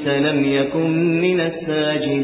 إبليس لم يكن من الساجدين.